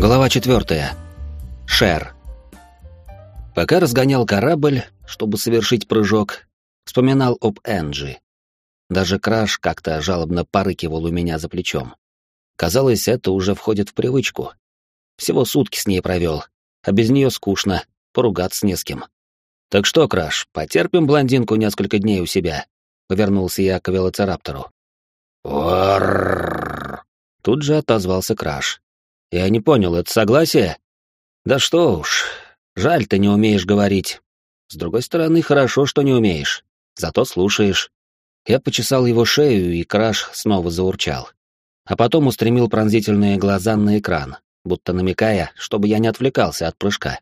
Глава четвертая. Шер. Пока разгонял корабль, чтобы совершить прыжок, вспоминал об Энджи. Даже Краш как-то жалобно порыкивал у меня за плечом. Казалось, это уже входит в привычку. Всего сутки с ней провел, а без нее скучно, поругаться не с кем. «Так что, Краш, потерпим блондинку несколько дней у себя?» — повернулся я к велоцираптору. Тут же отозвался Краш. «Я не понял, это согласие?» «Да что уж, жаль, ты не умеешь говорить. С другой стороны, хорошо, что не умеешь. Зато слушаешь». Я почесал его шею, и Краш снова заурчал. А потом устремил пронзительные глаза на экран, будто намекая, чтобы я не отвлекался от прыжка.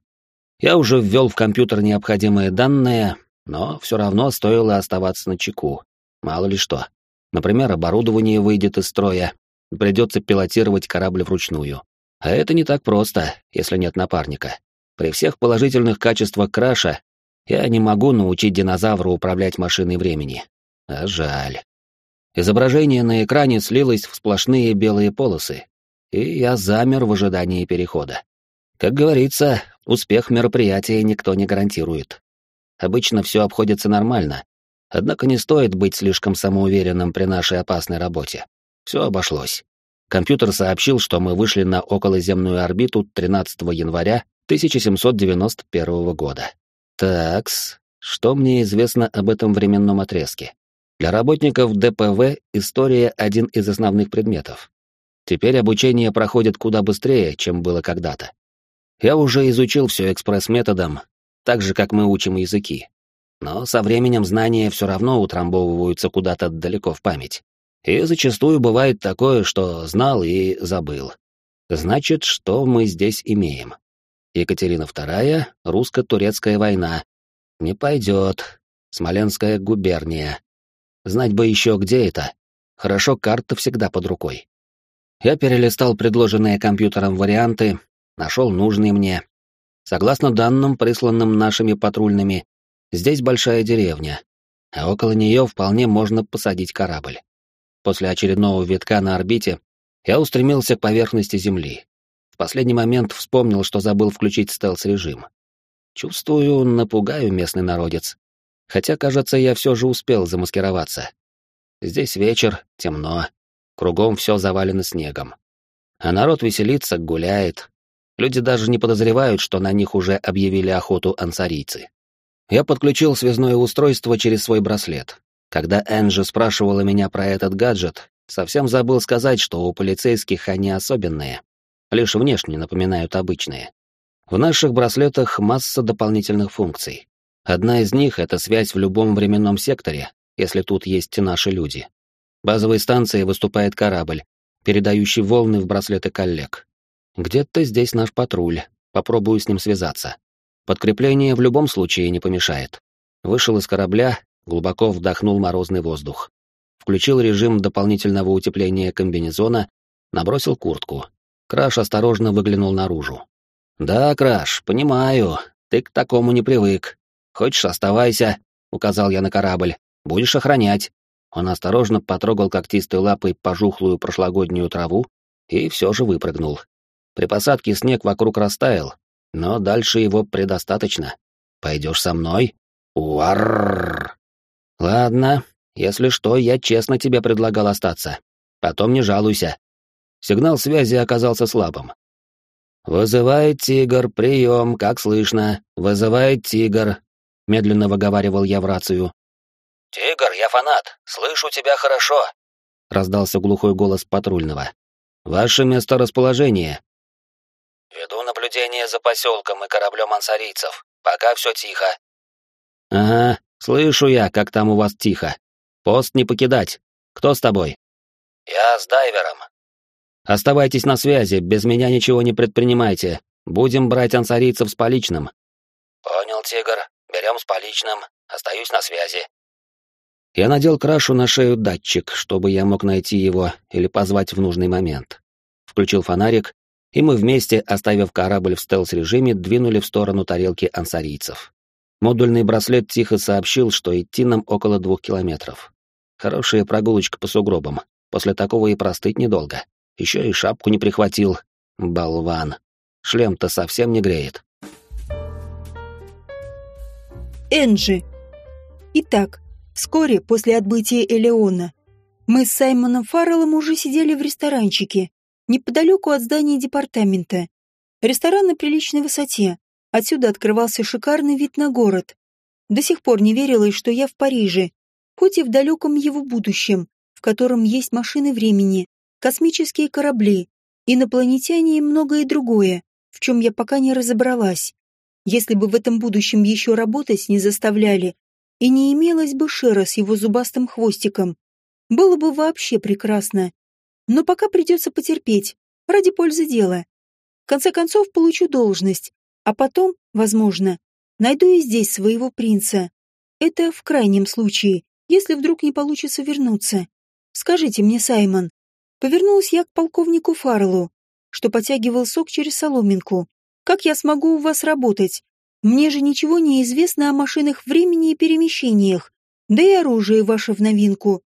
Я уже ввел в компьютер необходимые данные, но все равно стоило оставаться на чеку. Мало ли что. Например, оборудование выйдет из строя, придется пилотировать корабль вручную. А это не так просто, если нет напарника. При всех положительных качествах краша я не могу научить динозавра управлять машиной времени. А жаль. Изображение на экране слилось в сплошные белые полосы, и я замер в ожидании перехода. Как говорится, успех мероприятия никто не гарантирует. Обычно все обходится нормально, однако не стоит быть слишком самоуверенным при нашей опасной работе. Все обошлось. Компьютер сообщил, что мы вышли на околоземную орбиту 13 января 1791 года. Такс, что мне известно об этом временном отрезке? Для работников ДПВ история — один из основных предметов. Теперь обучение проходит куда быстрее, чем было когда-то. Я уже изучил все экспресс-методом, так же, как мы учим языки. Но со временем знания все равно утрамбовываются куда-то далеко в память. И зачастую бывает такое, что знал и забыл. Значит, что мы здесь имеем? Екатерина II, русско-турецкая война. Не пойдет. Смоленская губерния. Знать бы еще, где это. Хорошо, карта всегда под рукой. Я перелистал предложенные компьютером варианты, нашел нужный мне. Согласно данным, присланным нашими патрульными, здесь большая деревня, а около нее вполне можно посадить корабль. После очередного витка на орбите я устремился к поверхности Земли. В последний момент вспомнил, что забыл включить стелс-режим. Чувствую, напугаю местный народец. Хотя, кажется, я все же успел замаскироваться. Здесь вечер, темно, кругом все завалено снегом. А народ веселится, гуляет. Люди даже не подозревают, что на них уже объявили охоту ансарийцы. Я подключил связное устройство через свой браслет. Когда Энджи спрашивала меня про этот гаджет, совсем забыл сказать, что у полицейских они особенные, лишь внешне напоминают обычные. В наших браслетах масса дополнительных функций. Одна из них — это связь в любом временном секторе, если тут есть наши люди. Базовой станцией выступает корабль, передающий волны в браслеты коллег. Где-то здесь наш патруль, попробую с ним связаться. Подкрепление в любом случае не помешает. Вышел из корабля глубоко вдохнул морозный воздух. Включил режим дополнительного утепления комбинезона, набросил куртку. Краш осторожно выглянул наружу. «Да, Краш, понимаю, ты к такому не привык. Хочешь, оставайся», — указал я на корабль. «Будешь охранять». Он осторожно потрогал когтистой лапой пожухлую прошлогоднюю траву и все же выпрыгнул. При посадке снег вокруг растаял, но дальше его предостаточно. «Пойдешь со мной?» «Уаррррр!» «Ладно, если что, я честно тебе предлагал остаться. Потом не жалуйся». Сигнал связи оказался слабым. «Вызывает тигр, прием, как слышно. Вызывает тигр», — медленно выговаривал я в рацию. «Тигр, я фанат. Слышу тебя хорошо», — раздался глухой голос патрульного. «Ваше месторасположение». «Веду наблюдение за поселком и кораблем ансарийцев. Пока все тихо». «Ага, «Слышу я, как там у вас тихо. Пост не покидать. Кто с тобой?» «Я с дайвером». «Оставайтесь на связи, без меня ничего не предпринимайте. Будем брать ансарийцев с поличным». «Понял, Тигр. Берем с поличным. Остаюсь на связи». Я надел крашу на шею датчик, чтобы я мог найти его или позвать в нужный момент. Включил фонарик, и мы вместе, оставив корабль в стелс-режиме, двинули в сторону тарелки ансарийцев. Модульный браслет тихо сообщил, что идти нам около двух километров. Хорошая прогулочка по сугробам. После такого и простыть недолго. Еще и шапку не прихватил. Болван. шлем-то совсем не греет. Энджи. Итак, вскоре после отбытия Элеона мы с Саймоном Фарреллом уже сидели в ресторанчике, неподалеку от здания департамента. Ресторан на приличной высоте. Отсюда открывался шикарный вид на город. До сих пор не верилось, что я в Париже, хоть и в далеком его будущем, в котором есть машины времени, космические корабли, инопланетяне и многое другое, в чем я пока не разобралась. Если бы в этом будущем еще работать не заставляли, и не имелось бы Шера с его зубастым хвостиком, было бы вообще прекрасно. Но пока придется потерпеть, ради пользы дела. В конце концов, получу должность, а потом, возможно, найду и здесь своего принца. Это в крайнем случае, если вдруг не получится вернуться. Скажите мне, Саймон. Повернулась я к полковнику Фарлу, что потягивал сок через соломинку. Как я смогу у вас работать? Мне же ничего не известно о машинах времени и перемещениях, да и оружие ваше в новинку.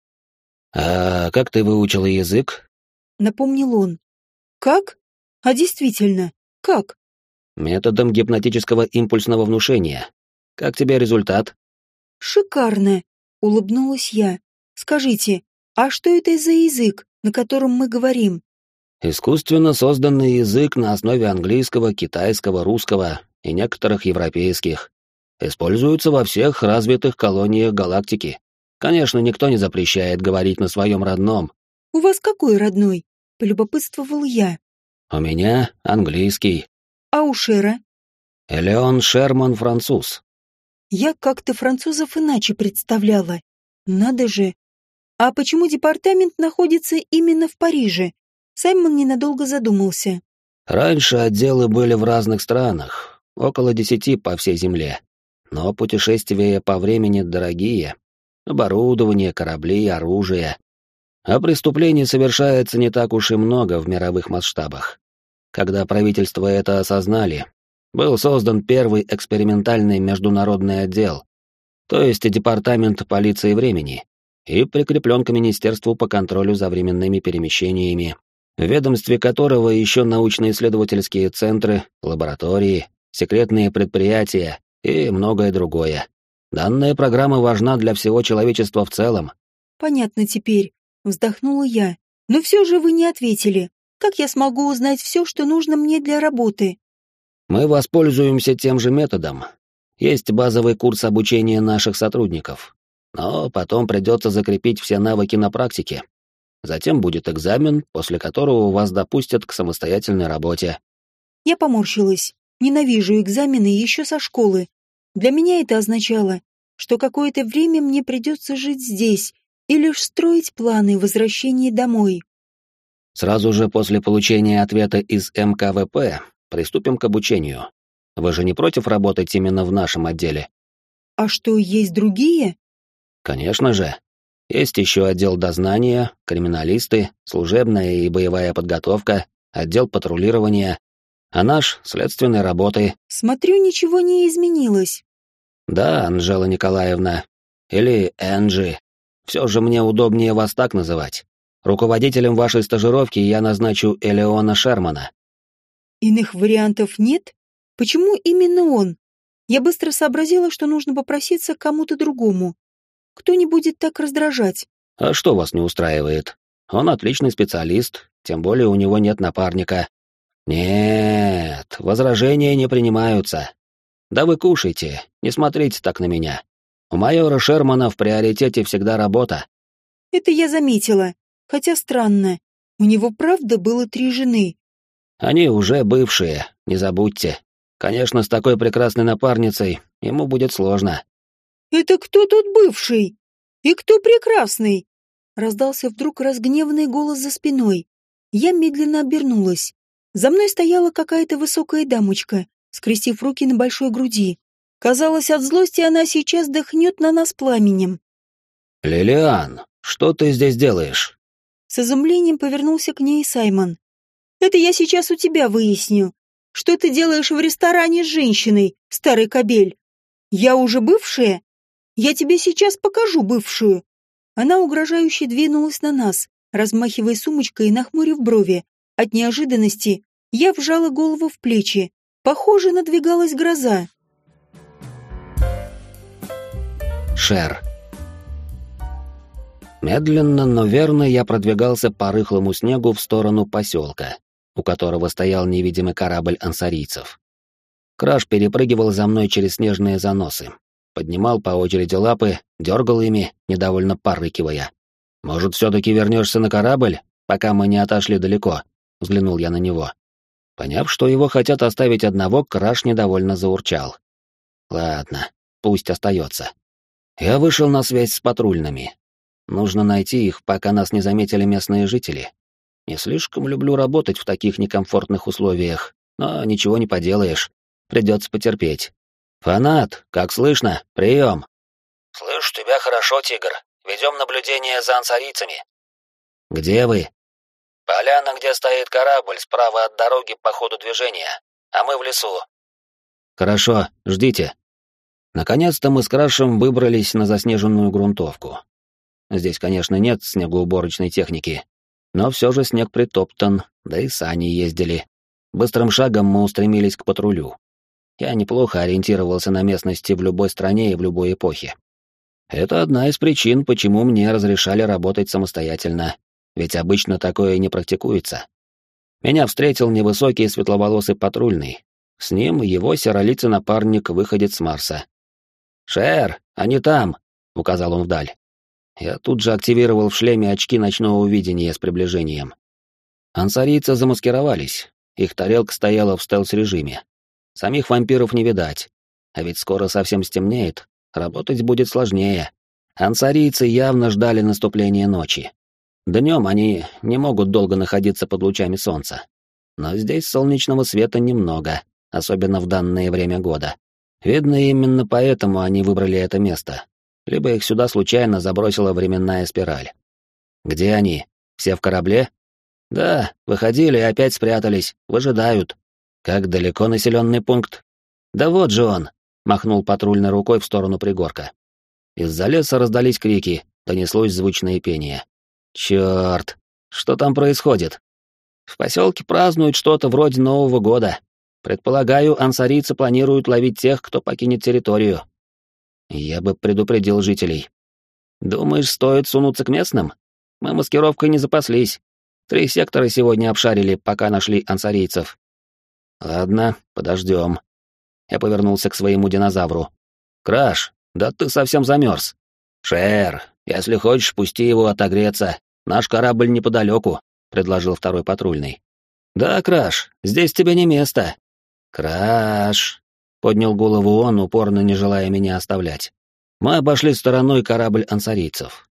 «А как ты выучила язык?» — напомнил он. «Как? А действительно, как?» «Методом гипнотического импульсного внушения. Как тебе результат?» «Шикарно!» — улыбнулась я. «Скажите, а что это за язык, на котором мы говорим?» Искусственно созданный язык на основе английского, китайского, русского и некоторых европейских. Используется во всех развитых колониях галактики. Конечно, никто не запрещает говорить на своем родном. «У вас какой родной?» — полюбопытствовал я. «У меня английский». «А у Шера?» «Элеон Шерман француз». Я как-то французов иначе представляла. Надо же. А почему департамент находится именно в Париже? Саймон ненадолго задумался. Раньше отделы были в разных странах, около десяти по всей земле. Но путешествия по времени дорогие. Оборудование, корабли, оружие. А преступлений совершается не так уж и много в мировых масштабах. Когда правительства это осознали, был создан первый экспериментальный международный отдел, то есть департамент полиции времени, и прикреплен к Министерству по контролю за временными перемещениями в ведомстве которого еще научно-исследовательские центры, лаборатории, секретные предприятия и многое другое. Данная программа важна для всего человечества в целом. Понятно теперь, вздохнула я. Но все же вы не ответили. Как я смогу узнать все, что нужно мне для работы? Мы воспользуемся тем же методом. Есть базовый курс обучения наших сотрудников. Но потом придется закрепить все навыки на практике. Затем будет экзамен, после которого вас допустят к самостоятельной работе. Я поморщилась. Ненавижу экзамены еще со школы. Для меня это означало, что какое-то время мне придется жить здесь и лишь строить планы возвращения домой. Сразу же после получения ответа из МКВП приступим к обучению. Вы же не против работать именно в нашем отделе? А что, есть другие? Конечно же. Есть еще отдел дознания, криминалисты, служебная и боевая подготовка, отдел патрулирования, а наш — следственной работы. Смотрю, ничего не изменилось. Да, Анжела Николаевна. Или Энджи. Все же мне удобнее вас так называть. Руководителем вашей стажировки я назначу Элеона Шермана. Иных вариантов нет? Почему именно он? Я быстро сообразила, что нужно попроситься к кому-то другому. Кто не будет так раздражать? А что вас не устраивает? Он отличный специалист, тем более у него нет напарника. Нет, возражения не принимаются. Да вы кушайте, не смотрите так на меня. У майора Шермана в приоритете всегда работа. Это я заметила. Хотя странно. У него правда было три жены. Они уже бывшие, не забудьте. Конечно, с такой прекрасной напарницей ему будет сложно. «Это кто тут бывший? И кто прекрасный?» Раздался вдруг разгневанный голос за спиной. Я медленно обернулась. За мной стояла какая-то высокая дамочка, скрестив руки на большой груди. Казалось, от злости она сейчас дохнет на нас пламенем. «Лилиан, что ты здесь делаешь?» С изумлением повернулся к ней Саймон. «Это я сейчас у тебя выясню. Что ты делаешь в ресторане с женщиной, старый кобель? Я уже бывшая?» Я тебе сейчас покажу бывшую. Она угрожающе двинулась на нас, размахивая сумочкой и нахмурив брови. От неожиданности Я вжала голову в плечи. Похоже, надвигалась гроза. Шер. Медленно, но верно я продвигался по рыхлому снегу в сторону поселка, у которого стоял невидимый корабль ансарийцев. Краш перепрыгивал за мной через снежные заносы, поднимал по очереди лапы, дергал ими, недовольно порыкивая. «Может, все-таки вернешься на корабль, пока мы не отошли далеко?» — взглянул я на него. Поняв, что его хотят оставить одного, Краш недовольно заурчал. «Ладно, пусть остается». Я вышел на связь с патрульными. Нужно найти их, пока нас не заметили местные жители. Не слишком люблю работать в таких некомфортных условиях, но ничего не поделаешь. Придется потерпеть. «Фанат, как слышно? Прием!» «Слышу тебя хорошо, Тигр. Ведем наблюдение за ансарийцами». «Где вы?» «Поляна, где стоит корабль, справа от дороги по ходу движения, а мы в лесу». «Хорошо, ждите». Наконец-то мы с Крашем выбрались на заснеженную грунтовку. Здесь, конечно, нет снегоуборочной техники, но все же снег притоптан, да и сани ездили. Быстрым шагом мы устремились к патрулю. Я неплохо ориентировался на местности в любой стране и в любой эпохе. Это одна из причин, почему мне разрешали работать самостоятельно, ведь обычно такое не практикуется. Меня встретил невысокий светловолосый патрульный. С ним его серолицый напарник выходит с Марса. «Шер, они там!» — указал он вдаль. Я тут же активировал в шлеме очки ночного видения с приближением. Ансарийцы замаскировались, их тарелка стояла в стелс-режиме, Самих вампиров не видать. А ведь скоро совсем стемнеет, работать будет сложнее. Ансарийцы явно ждали наступления ночи. Днем они не могут долго находиться под лучами солнца. Но здесь солнечного света немного, особенно в данное время года. Видно, именно поэтому они выбрали это место. Либо их сюда случайно забросила временная спираль. Где они? Все в корабле? Да, выходили и опять спрятались, выжидают. Как далеко населенный пункт? Да вот же он, махнул патрульной рукой в сторону пригорка. Из-за леса раздались крики, донеслось звучное пение. Черт, что там происходит? В поселке празднуют что-то вроде Нового года. Предполагаю, ансарийцы планируют ловить тех, кто покинет территорию. Я бы предупредил жителей. Думаешь, стоит сунуться к местным? Мы маскировкой не запаслись. Три сектора сегодня обшарили, пока нашли ансарийцев. Ладно, подождем. Я повернулся к своему динозавру. Краш, да ты совсем замерз. Шер, если хочешь, пусти его отогреться. Наш корабль неподалеку, предложил второй патрульный. Да, Краш, здесь тебе не место. Краш, поднял голову он, упорно не желая меня оставлять. Мы обошли стороной корабль ансарийцев.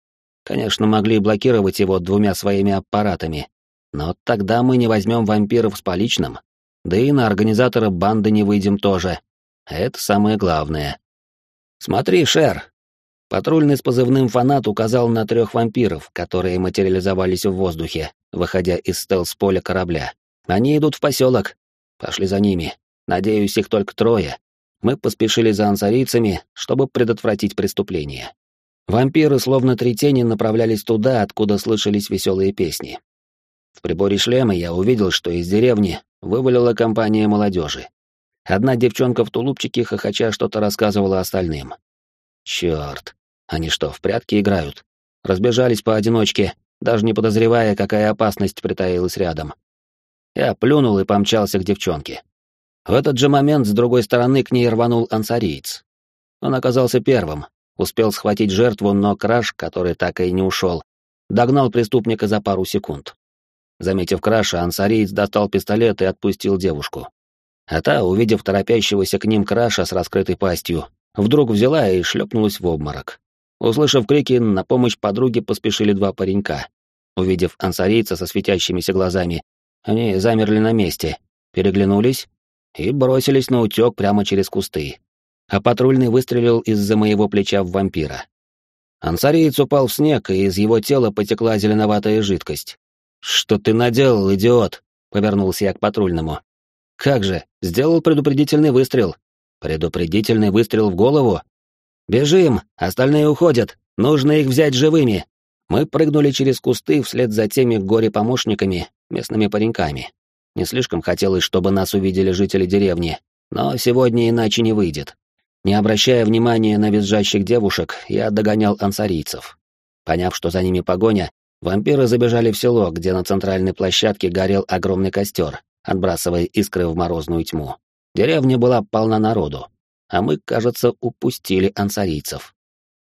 Конечно, могли блокировать его двумя своими аппаратами, но тогда мы не возьмем вампиров с поличным, да и на организатора банды не выйдем тоже. Это самое главное. Смотри, Шер. Патрульный с позывным «Фанат» указал на трех вампиров, которые материализовались в воздухе, выходя из стелс-поля корабля. Они идут в поселок. Пошли за ними. Надеюсь, их только трое. Мы поспешили за ансарийцами, чтобы предотвратить преступление. Вампиры, словно три тени, направлялись туда, откуда слышались веселые песни. В приборе шлема я увидел, что из деревни вывалила компания молодежи. Одна девчонка в тулупчике хохоча что-то рассказывала остальным. Черт, они что, в прятки играют? Разбежались поодиночке, даже не подозревая, какая опасность притаилась рядом. Я плюнул и помчался к девчонке. В этот же момент с другой стороны к ней рванул ансариец. Он оказался первым, успел схватить жертву, но краш, который так и не ушел, догнал преступника за пару секунд. Заметив Краша, ансариец достал пистолет и отпустил девушку. А та, увидев торопящегося к ним Краша с раскрытой пастью, вдруг взяла и шлепнулась в обморок. Услышав крики, на помощь подруге поспешили два паренька. Увидев ансарийца со светящимися глазами, они замерли на месте, переглянулись и бросились на утек прямо через кусты. А патрульный выстрелил из-за моего плеча в вампира. Ансариец упал в снег, и из его тела потекла зеленоватая жидкость. «Что ты наделал, идиот?» — повернулся я к патрульному. «Как же, сделал предупредительный выстрел. Предупредительный выстрел в голову? Бежим, остальные уходят, нужно их взять живыми». Мы прыгнули через кусты вслед за теми горе-помощниками, местными пареньками. Не слишком хотелось, чтобы нас увидели жители деревни, но сегодня иначе не выйдет. Не обращая внимания на визжащих девушек, я догонял ансарийцев. Поняв, что за ними погоня, вампиры забежали в село, где на центральной площадке горел огромный костер, отбрасывая искры в морозную тьму. Деревня была полна народу, а мы, кажется, упустили ансарийцев.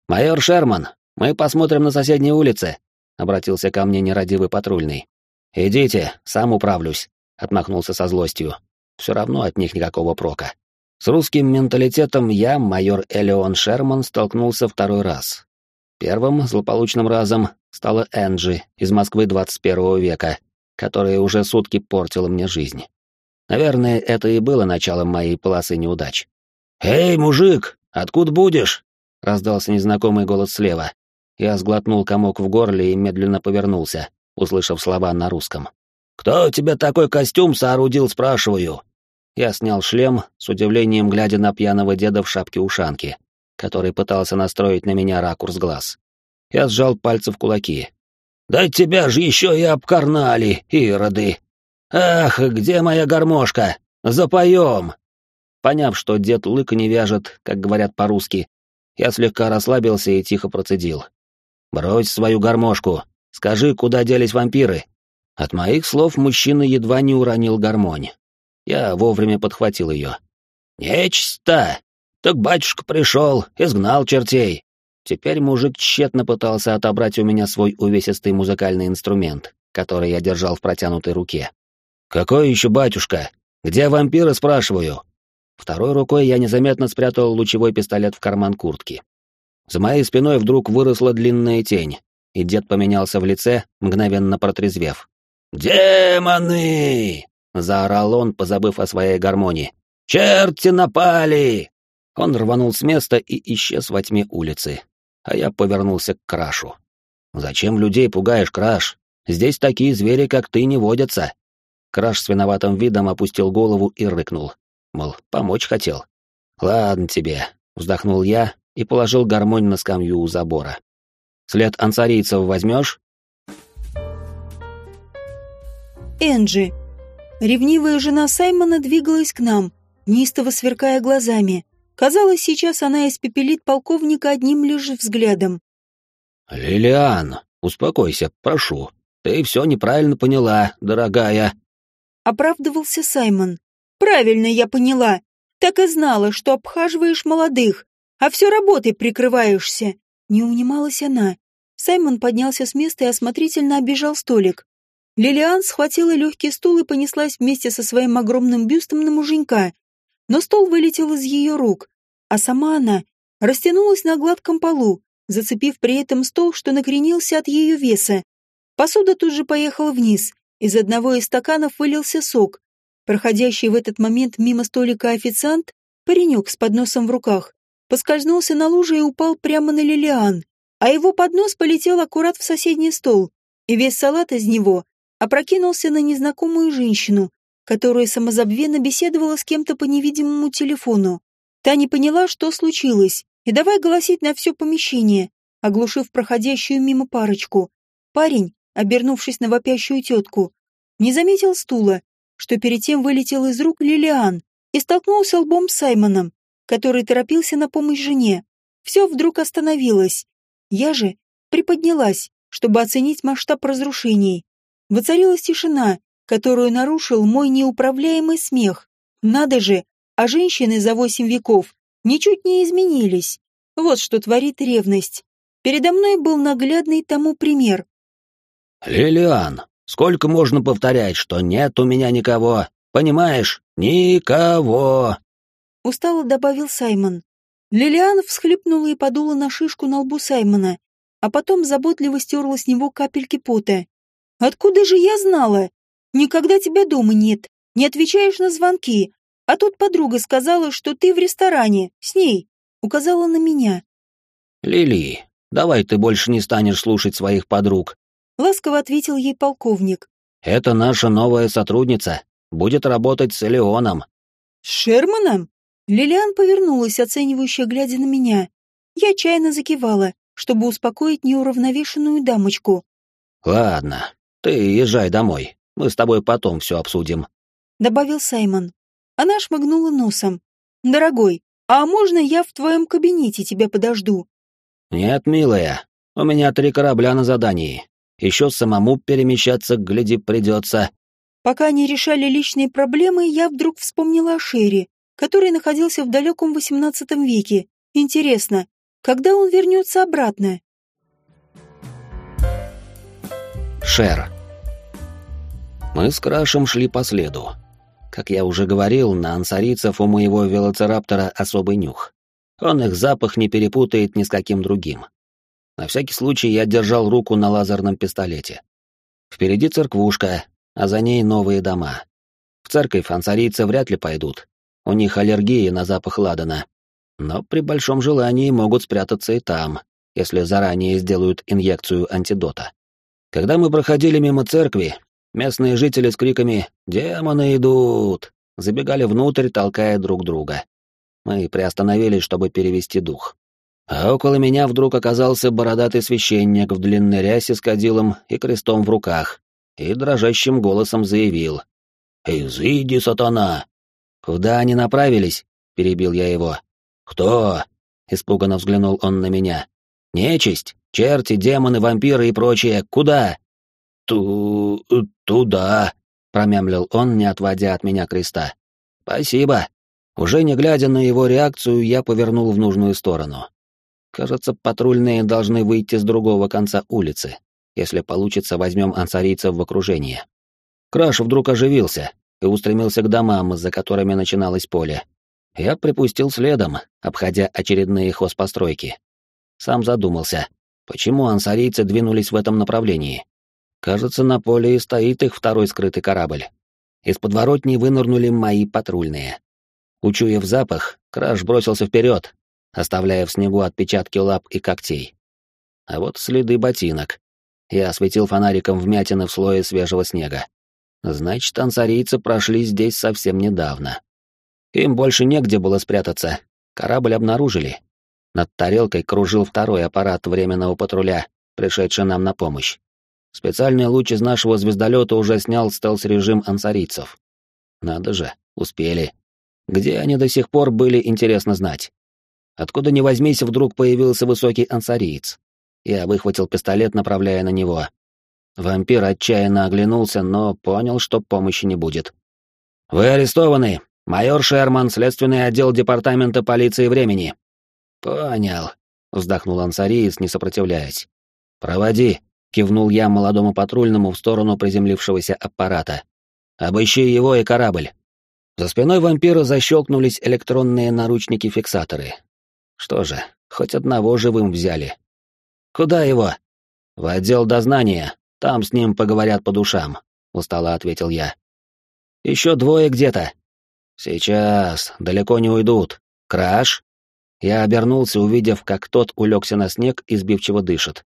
«Майор Шерман, мы посмотрим на соседней улице», — обратился ко мне нерадивый патрульный. «Идите, сам управлюсь», — отмахнулся со злостью. Все равно от них никакого прока. С русским менталитетом я, майор Элеон Шерман, столкнулся второй раз. Первым злополучным разом стала Энджи из Москвы 21 века, которая уже сутки портила мне жизнь. Наверное, это и было началом моей полосы неудач. «Эй, мужик, откуда будешь?» — раздался незнакомый голос слева. Я сглотнул комок в горле и медленно повернулся, услышав слова на русском. «Кто тебе такой костюм соорудил, спрашиваю?» Я снял шлем, с удивлением глядя на пьяного деда в шапке-ушанке, который пытался настроить на меня ракурс глаз. Я сжал пальцы в кулаки. «Да тебя же еще и обкарнали, ироды! Ах, где моя гармошка? Запоем!» Поняв, что дед лыка не вяжет, как говорят по-русски, я слегка расслабился и тихо процедил. «Брось свою гармошку. Скажи, куда делись вампиры?» От моих слов мужчина едва не уронил гармонь. Я вовремя подхватил ее. «Нечисто! Так батюшка пришел, изгнал чертей!» Теперь мужик тщетно пытался отобрать у меня свой увесистый музыкальный инструмент, который я держал в протянутой руке. «Какой еще батюшка? Где вампиры, спрашиваю?» Второй рукой я незаметно спрятал лучевой пистолет в карман куртки. За моей спиной вдруг выросла длинная тень, и дед поменялся в лице, мгновенно протрезвев. «Демоны!» — заорал он, позабыв о своей гармонии. «Черти напали!» Он рванул с места и исчез во тьме улицы, а я повернулся к Крашу. «Зачем людей пугаешь, Краш? Здесь такие звери, как ты, не водятся!» Краш с виноватым видом опустил голову и рыкнул. Мол, помочь хотел. «Ладно тебе», — вздохнул я и положил гармонь на скамью у забора. «След ансарийцев возьмешь?» Энджи. Ревнивая жена Саймона двигалась к нам, неистово сверкая глазами. Казалось, сейчас она испепелит полковника одним лишь взглядом. «Лилиан, успокойся, прошу. Ты все неправильно поняла, дорогая», — оправдывался Саймон. «Правильно я поняла. Так и знала, что обхаживаешь молодых, а все работой прикрываешься». Не унималась она. Саймон поднялся с места и осмотрительно обижал столик. Лилиан схватила легкий стул и понеслась вместе со своим огромным бюстом на муженька. Но стол вылетел из ее рук, а сама она растянулась на гладком полу, зацепив при этом стол, что накренился от ее веса. Посуда тут же поехала вниз. Из одного из стаканов вылился сок. Проходящий в этот момент мимо столика официант, паренек с подносом в руках, поскользнулся на луже и упал прямо на Лилиан, а его поднос полетел аккурат в соседний стол, и весь салат из него опрокинулся на незнакомую женщину, которая самозабвенно беседовала с кем-то по невидимому телефону. Та не поняла, что случилось, и давай голосить на все помещение, оглушив проходящую мимо парочку. Парень, обернувшись на вопящую тетку, не заметил стула, что перед тем вылетел из рук Лилиан и столкнулся лбом с Саймоном, который торопился на помощь жене. Все вдруг остановилось. Я же приподнялась, чтобы оценить масштаб разрушений. Воцарилась тишина, которую нарушил мой неуправляемый смех. Надо же, а женщины за восемь веков ничуть не изменились. Вот что творит ревность. Передо мной был наглядный тому пример. «Лилиан, сколько можно повторять, что нет у меня никого? Понимаешь? Никого!» Устало добавил Саймон. Лилиан всхлипнула и подула на шишку на лбу Саймона, а потом заботливо стерла с него капельки пота. Откуда же я знала? Никогда тебя дома нет, не отвечаешь на звонки. А тут подруга сказала, что ты в ресторане, с ней. Указала на меня. Лили, давай ты больше не станешь слушать своих подруг. Ласково ответил ей полковник. Это наша новая сотрудница. Будет работать с Элеоном. С Шерманом? Лилиан повернулась, оценивающе глядя на меня. Я чайно закивала, чтобы успокоить неуравновешенную дамочку. Ладно, ты езжай домой. Мы с тобой потом все обсудим», — добавил Саймон. Она шмыгнула носом. «Дорогой, а можно я в твоем кабинете тебя подожду?» «Нет, милая, у меня три корабля на задании. Еще самому перемещаться, гляди, придется». Пока они решали личные проблемы, я вдруг вспомнила о Шерри, который находился в далеком XVIII веке. Интересно, когда он вернется обратно? Шер. Мы с Крашем шли по следу. Как я уже говорил, на ансарийцев у моего велоцираптора особый нюх. Он их запах не перепутает ни с каким другим. На всякий случай я держал руку на лазерном пистолете. Впереди церквушка, а за ней новые дома. В церковь ансарийцы вряд ли пойдут. У них аллергия на запах ладана. Но при большом желании могут спрятаться и там, если заранее сделают инъекцию антидота. Когда мы проходили мимо церкви, местные жители с криками «Демоны идут!» забегали внутрь, толкая друг друга. Мы приостановились, чтобы перевести дух. А около меня вдруг оказался бородатый священник в длинной рясе с кадилом и крестом в руках, и дрожащим голосом заявил. «Изыди, сатана!» «Куда они направились?» — перебил я его. «Кто?» — испуганно взглянул он на меня. «Нечисть, черти, демоны, вампиры и прочее. Куда?» «Ту... туда», — промямлил он, не отводя от меня креста. «Спасибо». Уже не глядя на его реакцию, я повернул в нужную сторону. Кажется, патрульные должны выйти с другого конца улицы. Если получится, возьмем ансарийцев в окружение. Краш вдруг оживился и устремился к домам, за которыми начиналось поле. Я припустил следом, обходя очередные хозпостройки. Сам задумался, почему ансарийцы двинулись в этом направлении. Кажется, на поле и стоит их второй скрытый корабль. Из подворотни вынырнули мои патрульные. Учуяв запах, Краш бросился вперед, оставляя в снегу отпечатки лап и когтей. А вот следы ботинок. Я осветил фонариком вмятины в слое свежего снега. Значит, ансарийцы прошли здесь совсем недавно. Им больше негде было спрятаться. Корабль обнаружили. Над тарелкой кружил второй аппарат временного патруля, пришедший нам на помощь. Специальный луч из нашего звездолета уже снял стелс-режим ансарийцев. Надо же, успели. Где они до сих пор были, интересно знать. Откуда ни возьмись, вдруг появился высокий ансариец. Я выхватил пистолет, направляя на него. Вампир отчаянно оглянулся, но понял, что помощи не будет. «Вы арестованы! Майор Шерман, следственный отдел департамента полиции времени!» «Понял», — вздохнул ансариец, не сопротивляясь. «Проводи», — кивнул я молодому патрульному в сторону приземлившегося аппарата. «Обыщи его и корабль». За спиной вампира защелкнулись электронные наручники-фиксаторы. Что же, хоть одного живым взяли. «Куда его?» «В отдел дознания. Там с ним поговорят по душам», — устало ответил я. «Еще двое где-то». «Сейчас, далеко не уйдут. Краш?» Я обернулся, увидев, как тот улегся на снег и сбивчиво дышит.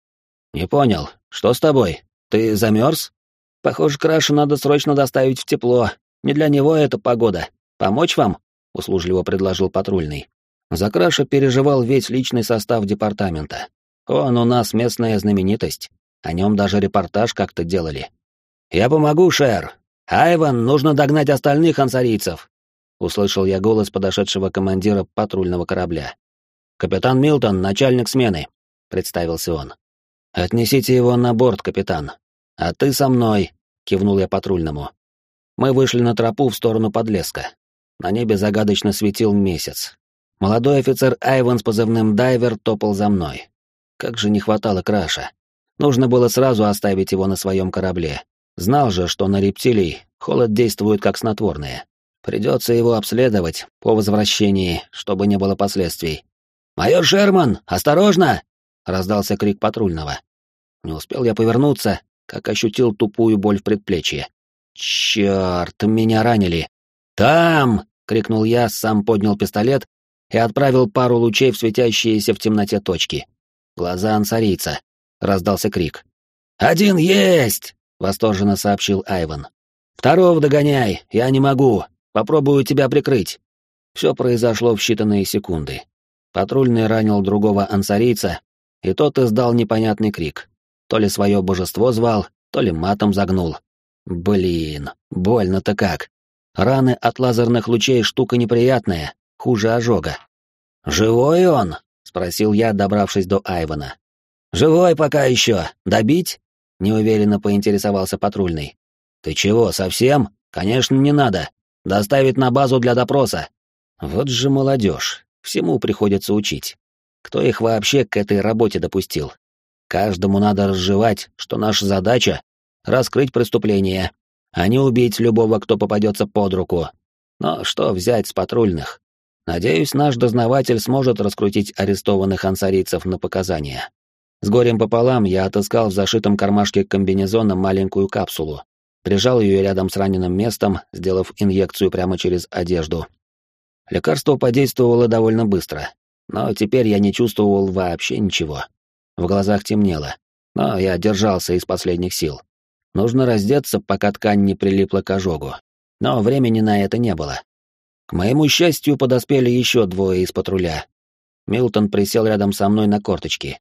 «Не понял, что с тобой? Ты замерз?» «Похоже, Краша надо срочно доставить в тепло. Не для него эта погода. Помочь вам?» — услужливо предложил патрульный. За Краша переживал весь личный состав департамента. Он у нас местная знаменитость. О нем даже репортаж как-то делали. «Я помогу, Шер. Айван, нужно догнать остальных ансарийцев!» Услышал я голос подошедшего командира патрульного корабля. «Капитан Милтон, начальник смены», — представился он. «Отнесите его на борт, капитан. А ты со мной», — кивнул я патрульному. Мы вышли на тропу в сторону подлеска. На небе загадочно светил месяц. Молодой офицер Айван с позывным «Дайвер» топал за мной. Как же не хватало краша. Нужно было сразу оставить его на своем корабле. Знал же, что на рептилий холод действует как снотворное. Придется его обследовать по возвращении, чтобы не было последствий. «Майор Шерман, осторожно!» — раздался крик патрульного. Не успел я повернуться, как ощутил тупую боль в предплечье. «Черт, меня ранили!» «Там!» — крикнул я, сам поднял пистолет и отправил пару лучей в светящиеся в темноте точки. Глаза ансарийца. Раздался крик. «Один есть!» — восторженно сообщил Айван. «Второго догоняй, я не могу. Попробую тебя прикрыть». Все произошло в считанные секунды. Патрульный ранил другого ансарийца, и тот издал непонятный крик. То ли свое божество звал, то ли матом загнул. Блин, больно-то как. Раны от лазерных лучей штука неприятная, хуже ожога. «Живой он?» — спросил я, добравшись до Айвана. «Живой пока еще. Добить?» — неуверенно поинтересовался патрульный. «Ты чего, совсем? Конечно, не надо. Доставить на базу для допроса». Вот же молодежь. Всему приходится учить. Кто их вообще к этой работе допустил? Каждому надо разжевать, что наша задача — раскрыть преступление, а не убить любого, кто попадется под руку. Но что взять с патрульных? Надеюсь, наш дознаватель сможет раскрутить арестованных ансарийцев на показания. С горем пополам я отыскал в зашитом кармашке комбинезона маленькую капсулу, прижал ее рядом с раненым местом, сделав инъекцию прямо через одежду. Лекарство подействовало довольно быстро, но теперь я не чувствовал вообще ничего. В глазах темнело, но я держался из последних сил. Нужно раздеться, пока ткань не прилипла к ожогу. Но времени на это не было. К моему счастью, подоспели еще двое из патруля. Милтон присел рядом со мной на корточки.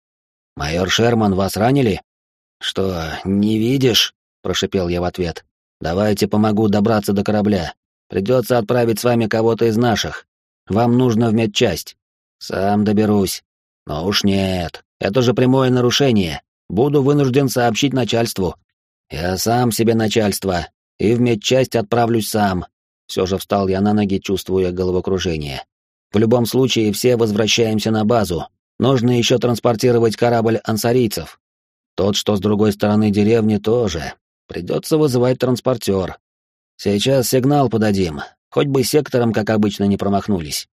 «Майор Шерман, вас ранили?» «Что, не видишь?» — прошипел я в ответ. «Давайте помогу добраться до корабля. Придется отправить с вами кого-то из наших. Вам нужно в медчасть. Сам доберусь. Но уж нет, это же прямое нарушение. Буду вынужден сообщить начальству. Я сам себе начальство, и в медчасть отправлюсь сам. Все же встал я на ноги, чувствуя головокружение. В любом случае, все возвращаемся на базу. Нужно еще транспортировать корабль ансарийцев. Тот, что с другой стороны деревни, тоже. Придется вызывать транспортер. Сейчас сигнал подадим, хоть бы сектором, как обычно, не промахнулись.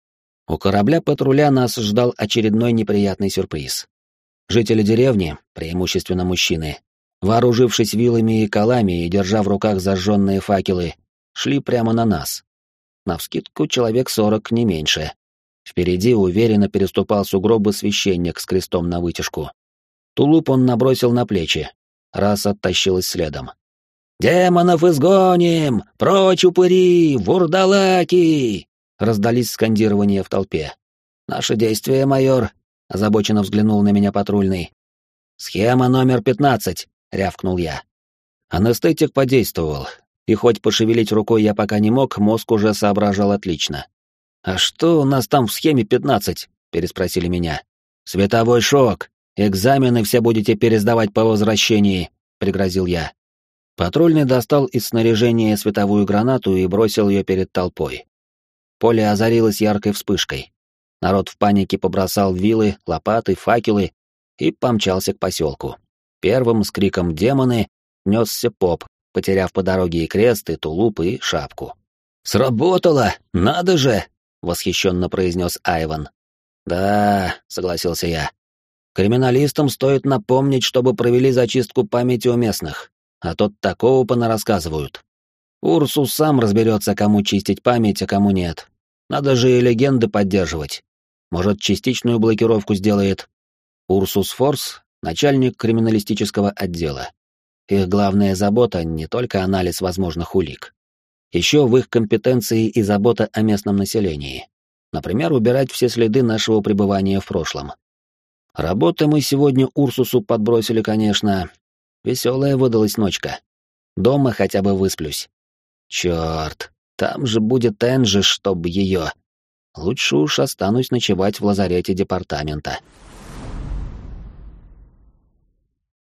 У корабля патруля нас ждал очередной неприятный сюрприз. Жители деревни, преимущественно мужчины, вооружившись вилами и колами и держа в руках зажженные факелы, шли прямо на нас. Навскидку человек сорок, не меньше. Впереди уверенно переступал сугробы священник с крестом на вытяжку. Тулуп он набросил на плечи, раз оттащилась следом. «Демонов изгоним! Прочь упыри! Вурдалаки!» Раздались скандирования в толпе. «Наши действия, майор!» — озабоченно взглянул на меня патрульный. «Схема номер пятнадцать!» — рявкнул я. Анестетик подействовал, и хоть пошевелить рукой я пока не мог, мозг уже соображал отлично. «А что у нас там в схеме пятнадцать?» — переспросили меня. «Световой шок! Экзамены все будете пересдавать по возвращении!» — пригрозил я. Патрульный достал из снаряжения световую гранату и бросил ее перед толпой. Поле озарилось яркой вспышкой. Народ в панике побросал вилы, лопаты, факелы и помчался к поселку. Первым с криком «Демоны!» несся поп, потеряв по дороге и крест, и тулуп, и шапку. «Сработало! Надо же!» — восхищенно произнес Айван. «Да», — согласился я. «Криминалистам стоит напомнить, чтобы провели зачистку памяти у местных а тот такого понарассказывают. Урсус сам разберется, кому чистить память, а кому нет. Надо же и легенды поддерживать. Может, частичную блокировку сделает. Урсус Форс — начальник криминалистического отдела. Их главная забота — не только анализ возможных улик. Еще в их компетенции и забота о местном населении. Например, убирать все следы нашего пребывания в прошлом. Работы мы сегодня Урсусу подбросили, конечно, Веселая выдалась ночка. Дома хотя бы высплюсь. Черт, там же будет Энджи, чтоб ее. Лучше уж останусь ночевать в лазарете департамента.